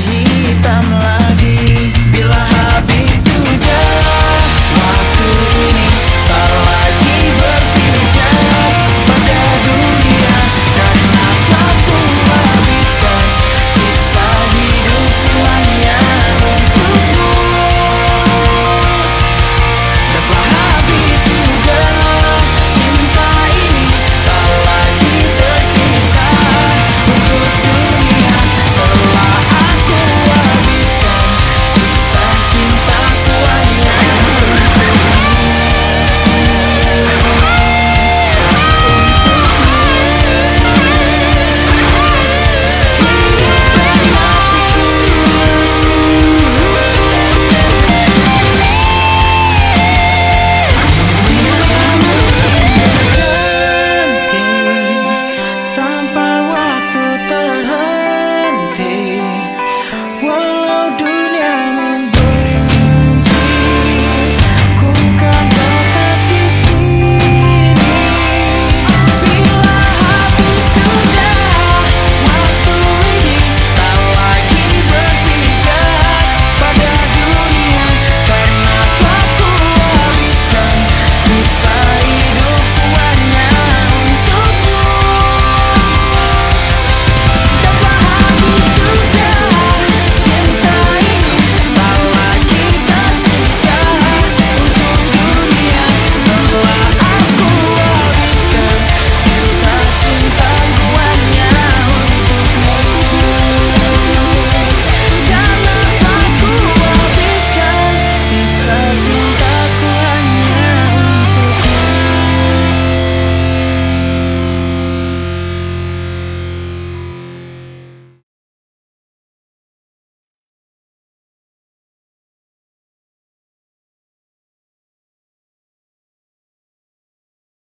hitam